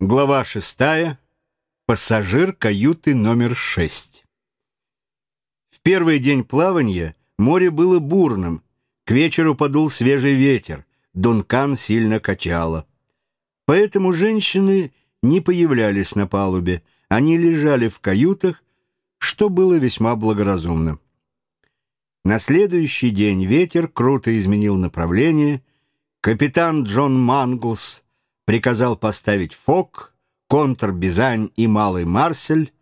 Глава шестая. Пассажир каюты номер шесть. В первый день плавания море было бурным. К вечеру подул свежий ветер. Дункан сильно качало. Поэтому женщины не появлялись на палубе. Они лежали в каютах, что было весьма благоразумно. На следующий день ветер круто изменил направление. Капитан Джон Манглс приказал поставить Фок, контр-Бизань и Малый Марсель,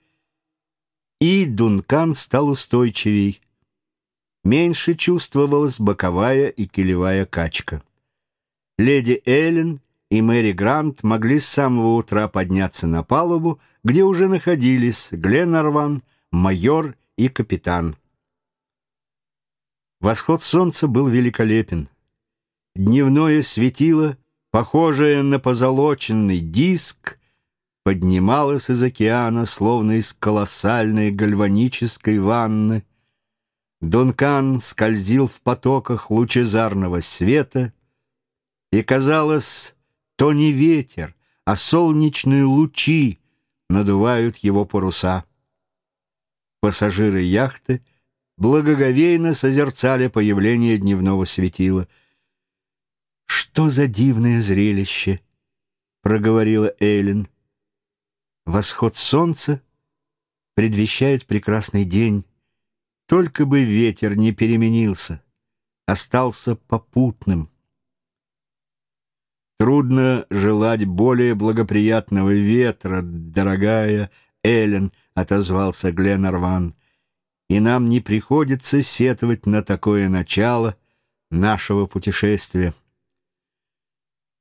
и Дункан стал устойчивей. Меньше чувствовалась боковая и килевая качка. Леди Эллен и Мэри Грант могли с самого утра подняться на палубу, где уже находились Гленарван, майор и капитан. Восход солнца был великолепен. Дневное светило похожая на позолоченный диск, поднималась из океана, словно из колоссальной гальванической ванны. Дункан скользил в потоках лучезарного света, и, казалось, то не ветер, а солнечные лучи надувают его паруса. Пассажиры яхты благоговейно созерцали появление дневного светила — «Что за дивное зрелище!» — проговорила Эйлин. «Восход солнца предвещает прекрасный день. Только бы ветер не переменился, остался попутным». «Трудно желать более благоприятного ветра, дорогая Эллен», — отозвался Гленарван. «И нам не приходится сетовать на такое начало нашего путешествия».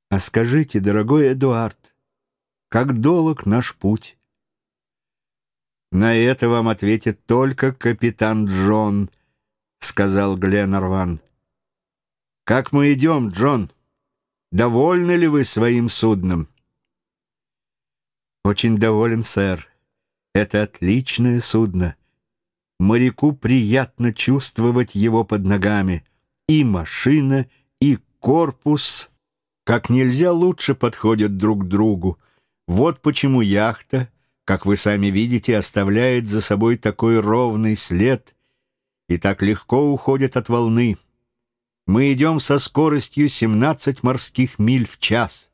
А скажите, дорогой Эдуард, как долг наш путь? На это вам ответит только капитан Джон, сказал Гленарван. Как мы идем, Джон? Довольны ли вы своим судном? Очень доволен, сэр. Это отличное судно. Моряку приятно чувствовать его под ногами. И машина, и корпус — как нельзя лучше подходят друг к другу. Вот почему яхта, как вы сами видите, оставляет за собой такой ровный след и так легко уходит от волны. Мы идем со скоростью 17 морских миль в час.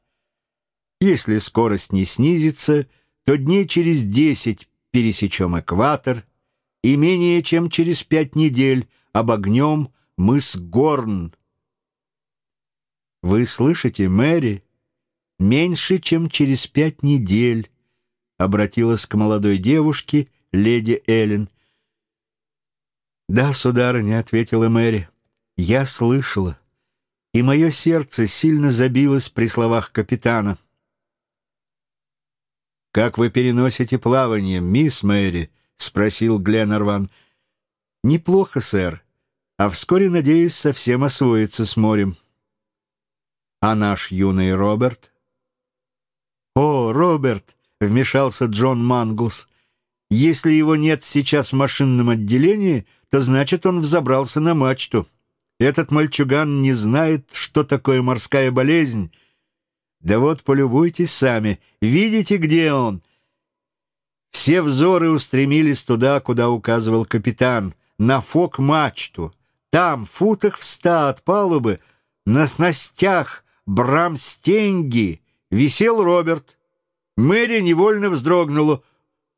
Если скорость не снизится, то дней через 10 пересечем экватор, и менее чем через пять недель обогнем мыс Горн, «Вы слышите, Мэри? Меньше, чем через пять недель», — обратилась к молодой девушке леди Эллен. «Да, сударыня», — ответила Мэри, — «я слышала, и мое сердце сильно забилось при словах капитана». «Как вы переносите плавание, мисс Мэри?» — спросил Гленнерван. «Неплохо, сэр, а вскоре, надеюсь, совсем освоиться с морем». А наш юный Роберт? «О, Роберт!» — вмешался Джон Манглс. «Если его нет сейчас в машинном отделении, то значит, он взобрался на мачту. Этот мальчуган не знает, что такое морская болезнь. Да вот полюбуйтесь сами, видите, где он?» Все взоры устремились туда, куда указывал капитан, на фок-мачту. Там, в футах в ста от палубы, на снастях, Брамстенги висел Роберт. Мэри невольно вздрогнула.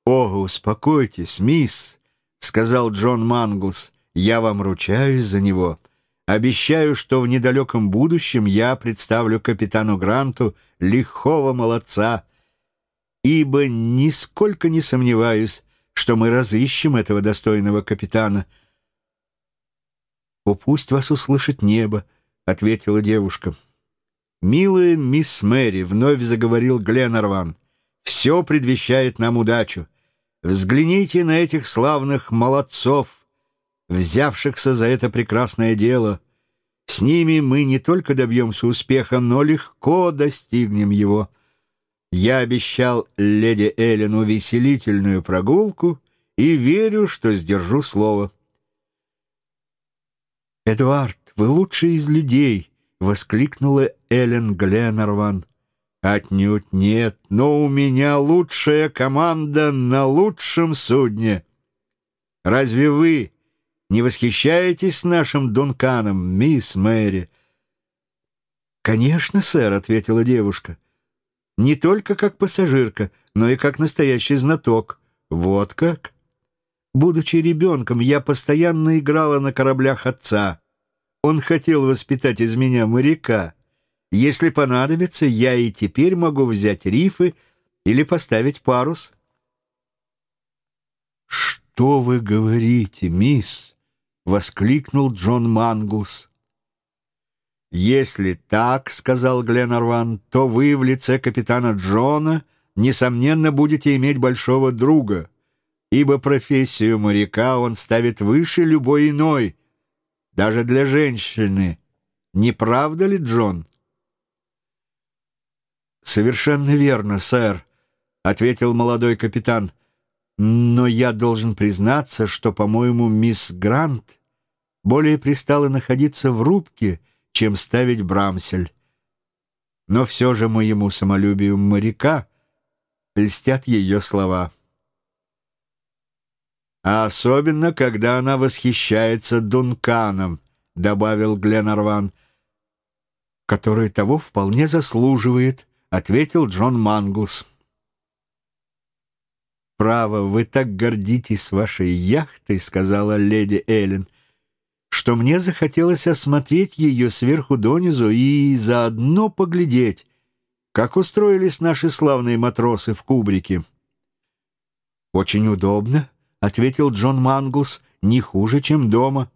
«О, успокойтесь, мисс», — сказал Джон Манглс, — «я вам ручаюсь за него. Обещаю, что в недалеком будущем я представлю капитану Гранту лихого молодца, ибо нисколько не сомневаюсь, что мы разыщем этого достойного капитана». «О, пусть вас услышит небо», — ответила девушка. «Милая мисс Мэри», — вновь заговорил Гленнерван, — «все предвещает нам удачу. Взгляните на этих славных молодцов, взявшихся за это прекрасное дело. С ними мы не только добьемся успеха, но легко достигнем его. Я обещал леди Эллен увеселительную прогулку и верю, что сдержу слово». «Эдуард, вы лучший из людей», — воскликнула Эллен Гленнерван. Отнюдь нет, но у меня лучшая команда на лучшем судне. Разве вы не восхищаетесь нашим Дунканом, мисс Мэри? «Конечно, сэр», — ответила девушка. «Не только как пассажирка, но и как настоящий знаток. Вот как?» Будучи ребенком, я постоянно играла на кораблях отца. Он хотел воспитать из меня моряка. Если понадобится, я и теперь могу взять рифы или поставить парус. «Что вы говорите, мисс?» — воскликнул Джон Манглс. «Если так, — сказал Гленарван, — то вы в лице капитана Джона, несомненно, будете иметь большого друга, ибо профессию моряка он ставит выше любой иной, даже для женщины. Не правда ли, Джон?» «Совершенно верно, сэр», — ответил молодой капитан. «Но я должен признаться, что, по-моему, мисс Грант более пристала находиться в рубке, чем ставить брамсель. Но все же моему самолюбию моряка льстят ее слова». «А особенно, когда она восхищается Дунканом», — добавил Гленарван, «который того вполне заслуживает», ответил Джон Манглс. «Право, вы так гордитесь вашей яхтой», — сказала леди Эллен, «что мне захотелось осмотреть ее сверху донизу и заодно поглядеть, как устроились наши славные матросы в кубрике». «Очень удобно», — ответил Джон Манглс, — «не хуже, чем дома».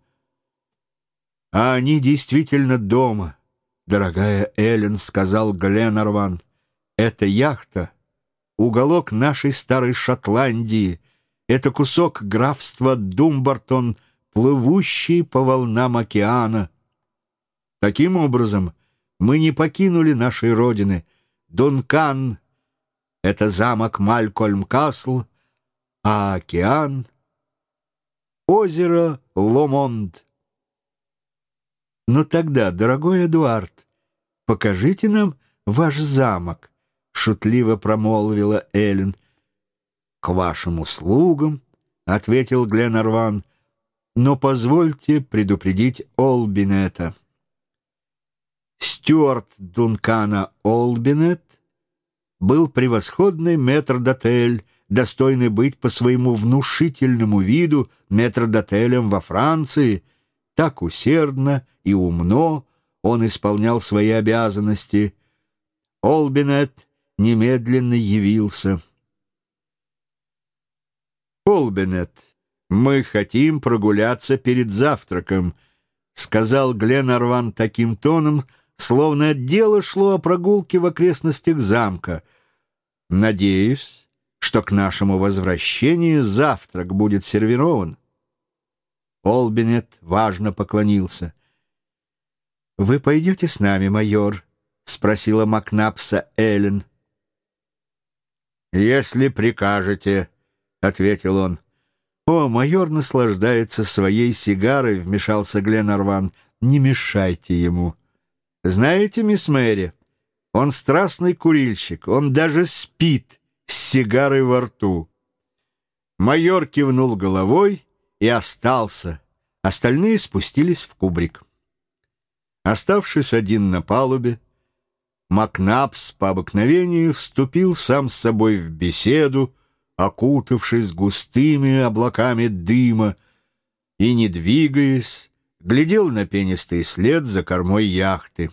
«А они действительно дома», дорогая Эллен», — сказал Гленарван. Эта яхта — уголок нашей старой Шотландии, это кусок графства Думбартон, плывущий по волнам океана. Таким образом, мы не покинули нашей родины. Дункан — это замок Малькольм-Касл, а океан — озеро Ломонд. Но тогда, дорогой Эдуард, покажите нам ваш замок шутливо промолвила Эллен. «К вашим услугам», — ответил Гленарван, «но позвольте предупредить Олбинета». Стюарт Дункана Олбинет был превосходный метрдотель, достойный быть по своему внушительному виду метрдотелем во Франции. Так усердно и умно он исполнял свои обязанности. Олбинет немедленно явился. «Олбинет, мы хотим прогуляться перед завтраком», — сказал Гленарван таким тоном, словно дело шло о прогулке в окрестностях замка. «Надеюсь, что к нашему возвращению завтрак будет сервирован». Олбинет важно поклонился. «Вы пойдете с нами, майор?» — спросила Макнапса Эллен. «Если прикажете», — ответил он. «О, майор наслаждается своей сигарой», — вмешался Гленарван. «Не мешайте ему». «Знаете, мисс Мэри, он страстный курильщик, он даже спит с сигарой во рту». Майор кивнул головой и остался. Остальные спустились в кубрик. Оставшись один на палубе, Макнапс по обыкновению вступил сам с собой в беседу, окутавшись густыми облаками дыма, и, не двигаясь, глядел на пенистый след за кормой яхты.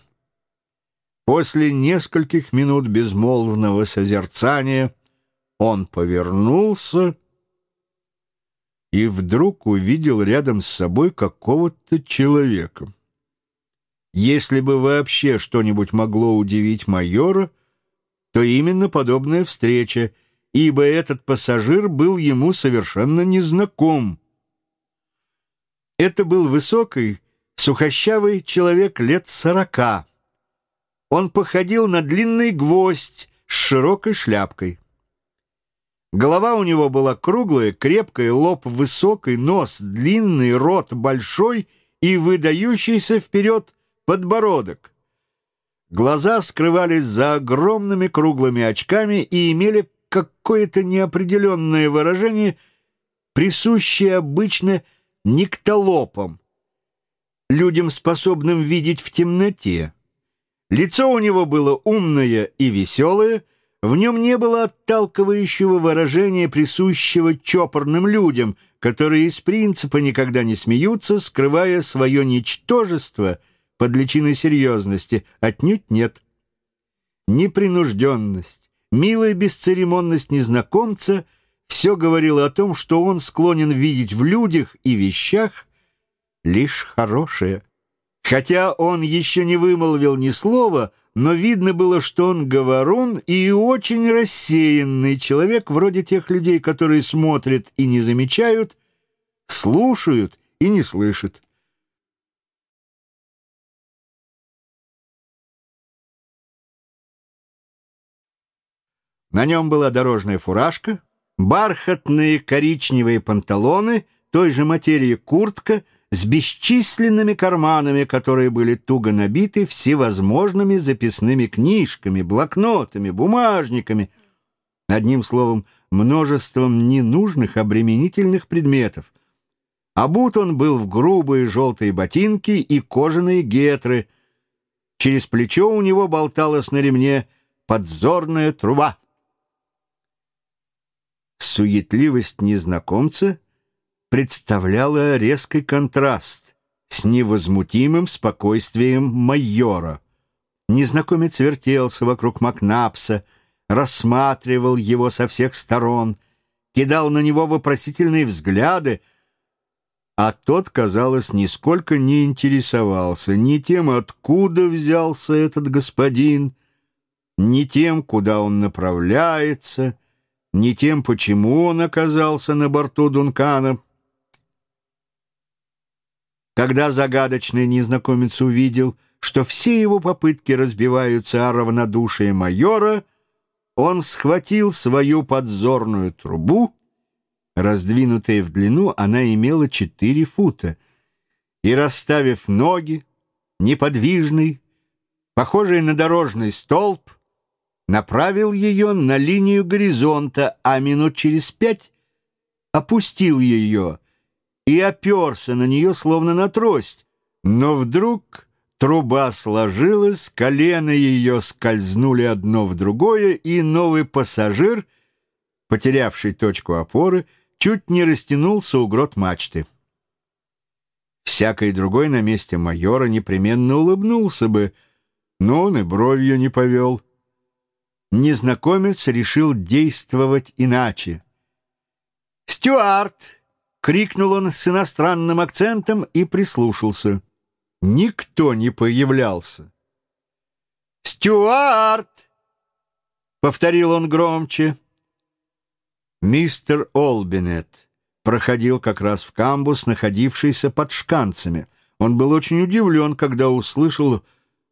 После нескольких минут безмолвного созерцания он повернулся и вдруг увидел рядом с собой какого-то человека. Если бы вообще что-нибудь могло удивить майора, то именно подобная встреча, ибо этот пассажир был ему совершенно незнаком. Это был высокий, сухощавый человек лет сорока. Он походил на длинный гвоздь с широкой шляпкой. Голова у него была круглая, крепкая, лоб высокий, нос длинный, рот большой и выдающийся вперед подбородок. Глаза скрывались за огромными круглыми очками и имели какое-то неопределенное выражение, присущее обычно никтолопам, людям, способным видеть в темноте. Лицо у него было умное и веселое, в нем не было отталкивающего выражения, присущего чопорным людям, которые из принципа никогда не смеются, скрывая свое ничтожество под личиной серьезности. Отнюдь нет. Непринужденность, милая бесцеремонность незнакомца все говорило о том, что он склонен видеть в людях и вещах лишь хорошее. Хотя он еще не вымолвил ни слова, но видно было, что он говорун и очень рассеянный человек, вроде тех людей, которые смотрят и не замечают, слушают и не слышат. На нем была дорожная фуражка, бархатные коричневые панталоны, той же материи куртка — с бесчисленными карманами, которые были туго набиты всевозможными записными книжками, блокнотами, бумажниками, одним словом, множеством ненужных обременительных предметов. Обут он был в грубые желтые ботинки и кожаные гетры. Через плечо у него болталась на ремне подзорная труба. Суетливость незнакомца — представляла резкий контраст с невозмутимым спокойствием майора. Незнакомец вертелся вокруг Макнапса, рассматривал его со всех сторон, кидал на него вопросительные взгляды, а тот, казалось, нисколько не интересовался ни тем, откуда взялся этот господин, ни тем, куда он направляется, ни тем, почему он оказался на борту Дункана. Когда загадочный незнакомец увидел, что все его попытки разбиваются о равнодушие майора, он схватил свою подзорную трубу, раздвинутая в длину, она имела четыре фута, и, расставив ноги, неподвижный, похожий на дорожный столб, направил ее на линию горизонта, а минут через пять опустил ее и оперся на нее, словно на трость. Но вдруг труба сложилась, колено ее скользнули одно в другое, и новый пассажир, потерявший точку опоры, чуть не растянулся у грот мачты. Всякий другой на месте майора непременно улыбнулся бы, но он и бровью не повел. Незнакомец решил действовать иначе. «Стюарт!» Крикнул он с иностранным акцентом и прислушался. Никто не появлялся. «Стюарт!» — повторил он громче. Мистер Олбинет проходил как раз в камбус, находившийся под шканцами. Он был очень удивлен, когда услышал,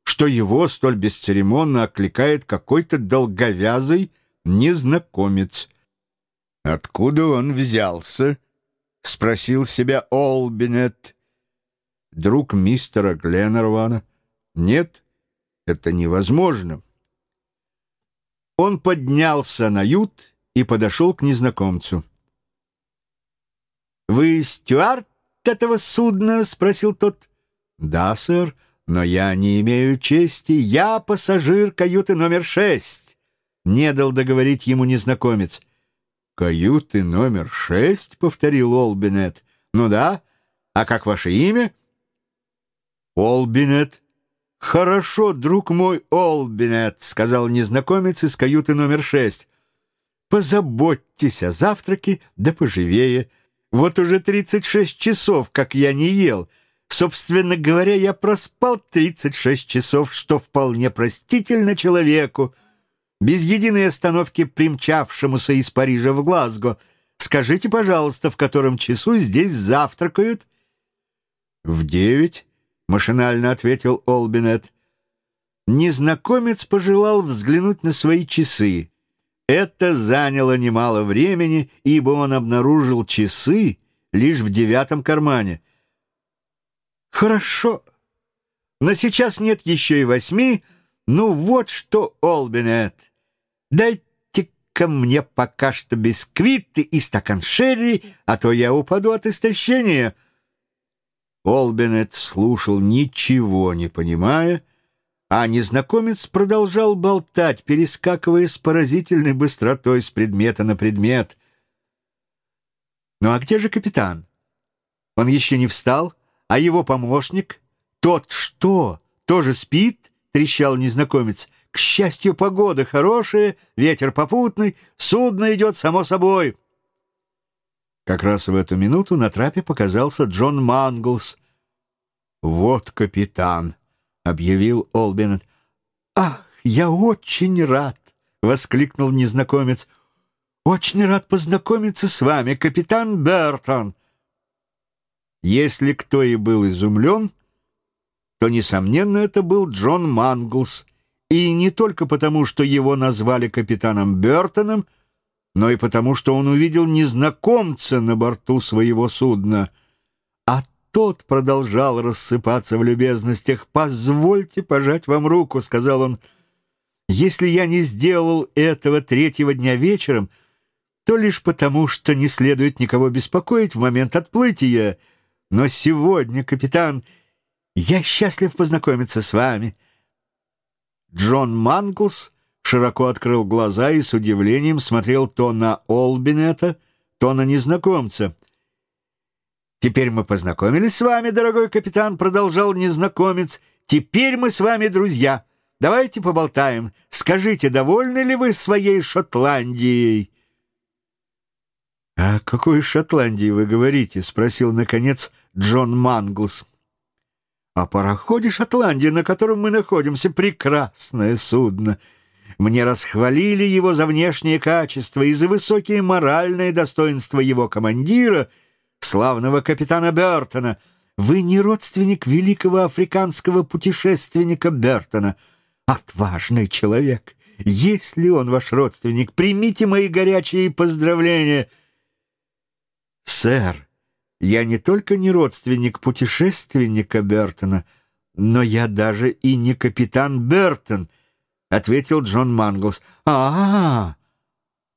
что его столь бесцеремонно окликает какой-то долговязый незнакомец. Откуда он взялся? — спросил себя Олбинет. Друг мистера Гленнервана. Нет, это невозможно. Он поднялся на ют и подошел к незнакомцу. «Вы стюард этого судна?» — спросил тот. «Да, сэр, но я не имею чести. Я пассажир каюты номер шесть», — не дал договорить ему незнакомец. «Каюты номер шесть?» — повторил Олбинет. «Ну да. А как ваше имя?» «Олбинет». «Хорошо, друг мой Олбинет», — сказал незнакомец из каюты номер шесть. «Позаботьтесь о завтраке, да поживее. Вот уже тридцать шесть часов, как я не ел. Собственно говоря, я проспал тридцать шесть часов, что вполне простительно человеку» без единой остановки примчавшемуся из Парижа в Глазго. Скажите, пожалуйста, в котором часу здесь завтракают?» «В девять», — машинально ответил Олбинет. Незнакомец пожелал взглянуть на свои часы. Это заняло немало времени, ибо он обнаружил часы лишь в девятом кармане. «Хорошо, но сейчас нет еще и восьми», Ну вот что, Олбинет, дайте-ка мне пока что бисквиты и стакан шерри, а то я упаду от истощения». Олбинет слушал, ничего не понимая, а незнакомец продолжал болтать, перескакивая с поразительной быстротой с предмета на предмет. «Ну а где же капитан? Он еще не встал, а его помощник? Тот что, тоже спит?» — трещал незнакомец. «К счастью, погода хорошая, ветер попутный, судно идет само собой». Как раз в эту минуту на трапе показался Джон Манглс. «Вот капитан!» — объявил Олбинет. «Ах, я очень рад!» — воскликнул незнакомец. «Очень рад познакомиться с вами, капитан Бертон!» Если кто и был изумлен, то, несомненно, это был Джон Манглс, и не только потому, что его назвали капитаном Бертоном, но и потому, что он увидел незнакомца на борту своего судна — тот продолжал рассыпаться в любезностях. «Позвольте пожать вам руку», — сказал он. «Если я не сделал этого третьего дня вечером, то лишь потому, что не следует никого беспокоить в момент отплытия. Но сегодня, капитан, я счастлив познакомиться с вами». Джон Манглс широко открыл глаза и с удивлением смотрел то на Олбинета, то на незнакомца. «Теперь мы познакомились с вами, дорогой капитан», — продолжал незнакомец. «Теперь мы с вами друзья. Давайте поболтаем. Скажите, довольны ли вы своей Шотландией?» «О какой Шотландии вы говорите?» — спросил, наконец, Джон Манглс. «О пароходе Шотландии, на котором мы находимся. Прекрасное судно. Мне расхвалили его за внешние качества и за высокие моральные достоинства его командира — славного капитана Бертона. Вы не родственник великого африканского путешественника Бертона. Отважный человек. Если он ваш родственник, примите мои горячие поздравления. Сэр, я не только не родственник путешественника Бертона, но я даже и не капитан Бертон, — ответил Джон Манглс. «А-а-а!»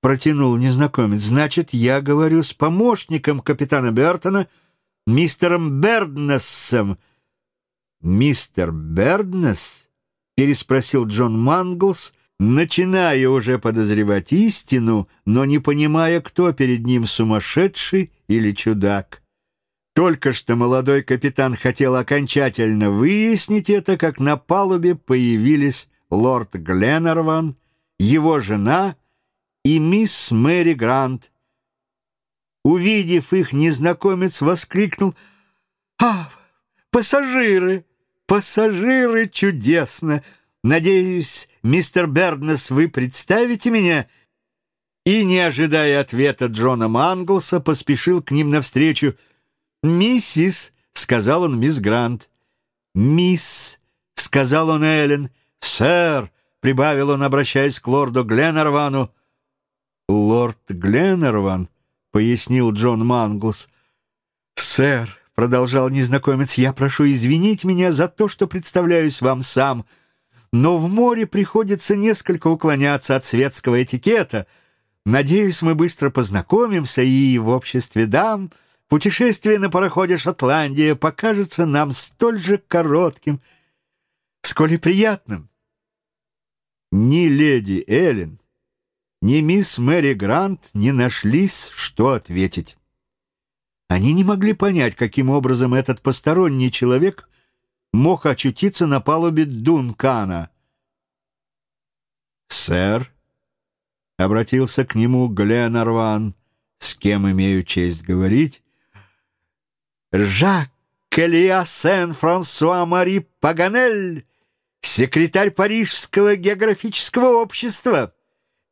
протянул незнакомец. «Значит, я говорю с помощником капитана Бертона, мистером Берднессом». «Мистер Берднесс?» — переспросил Джон Манглс, начиная уже подозревать истину, но не понимая, кто перед ним сумасшедший или чудак. Только что молодой капитан хотел окончательно выяснить это, как на палубе появились лорд Гленнерван, его жена — и мисс Мэри Грант. Увидев их, незнакомец воскликнул «А, пассажиры! Пассажиры! Чудесно! Надеюсь, мистер Бернес, вы представите меня?» И, не ожидая ответа Джона Манглса, поспешил к ним навстречу. «Миссис», — сказал он мисс Грант. «Мисс», — сказал он Эллен. «Сэр», — прибавил он, обращаясь к лорду Гленнервану, — «Лорд Гленнерван», — пояснил Джон Манглс. «Сэр», — продолжал незнакомец, — «я прошу извинить меня за то, что представляюсь вам сам, но в море приходится несколько уклоняться от светского этикета. Надеюсь, мы быстро познакомимся, и в обществе дам путешествие на пароходе «Шотландия» покажется нам столь же коротким, сколь и приятным». Ни леди Эллен, ни мисс Мэри Грант не нашлись, что ответить. Они не могли понять, каким образом этот посторонний человек мог очутиться на палубе Дункана. «Сэр», — обратился к нему Гленарван, с кем имею честь говорить, «Жак Элиа Сен-Франсуа-Мари Паганель, секретарь Парижского географического общества»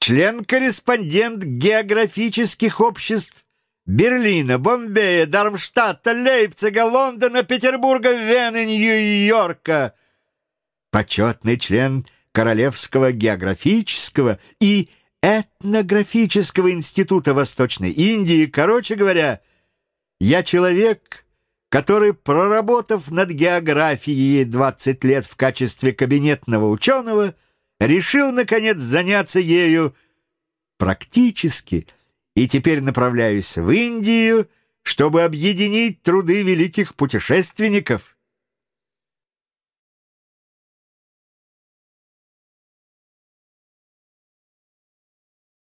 член-корреспондент географических обществ Берлина, Бомбея, Дармштадта, Лейпцига, Лондона, Петербурга, Вены, Нью-Йорка, почетный член Королевского географического и этнографического института Восточной Индии. Короче говоря, я человек, который, проработав над географией 20 лет в качестве кабинетного ученого, решил, наконец, заняться ею практически, и теперь направляюсь в Индию, чтобы объединить труды великих путешественников.